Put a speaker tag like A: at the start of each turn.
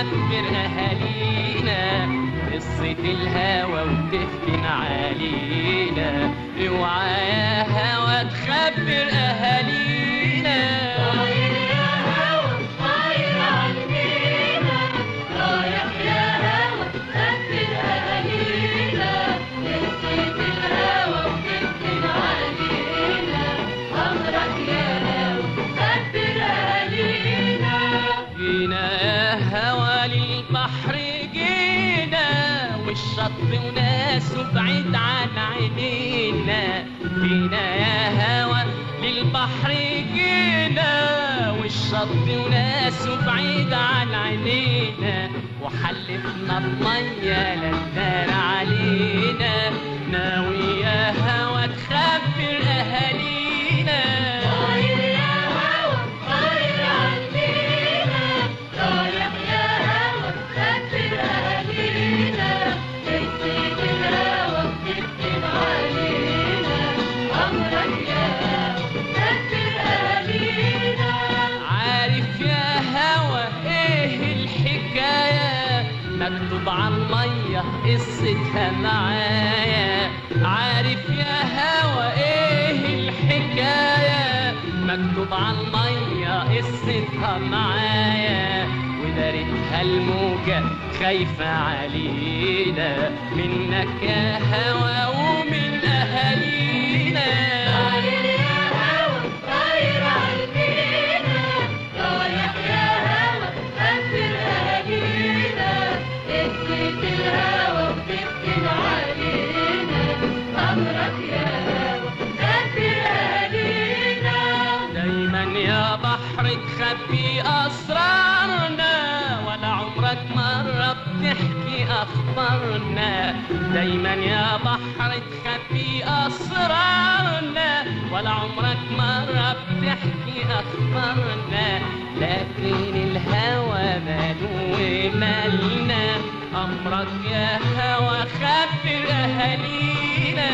A: وتخبر أهالينا قصة الهوى وتفتن علينا اوعى يا هوى تخبر أهالينا. هوى للبحر جينا والشط وناسه بعيد عن عينينا. جينا يا هوى للبحر جينا والشط وناسه بعيد عن عينينا. وحلفنا بمية للدار علينا. ناوي يا هوى تخبر مكتوب على المية قصتها معايا. عارف يا هوى إيه الحكاية؟ مكتوب على المية قصتها معايا. ودارتها الموجة خايفة علينا. منك يا هوى تخبي أسرارنا ولا عمرك مرة بتحكي أخبارنا. دايما يا بحر تخبي أسرارنا ولا عمرك مرة بتحكي أخبارنا. لكن الهوى ماله مالنا أمرك يا هوى خبر اهالينا